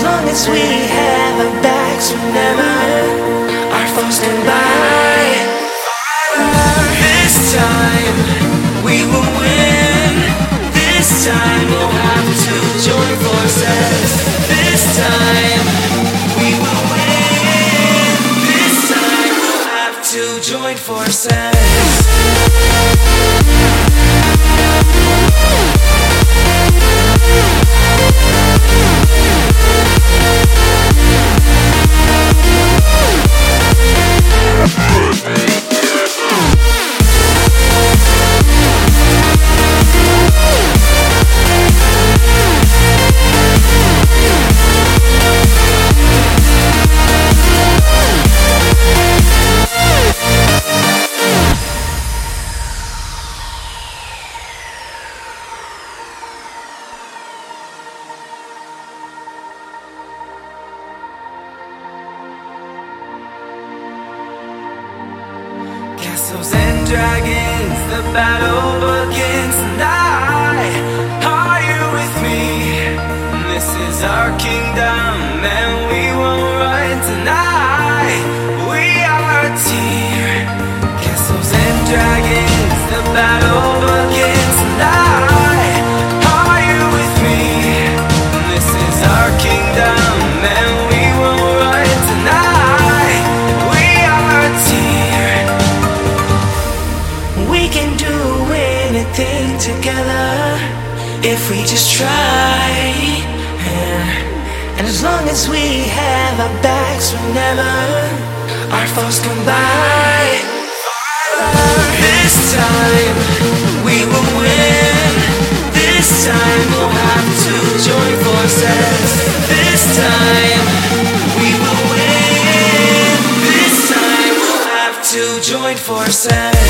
As long as we have our backs, remember our thoughts to buy. Castles and dragons, the battle begins tonight. Anything together if we just try. Yeah. And as long as we have our backs whenever our foes come by. This time we will win. This time we'll have to join forces. This time we will win. This time we'll have to join forces.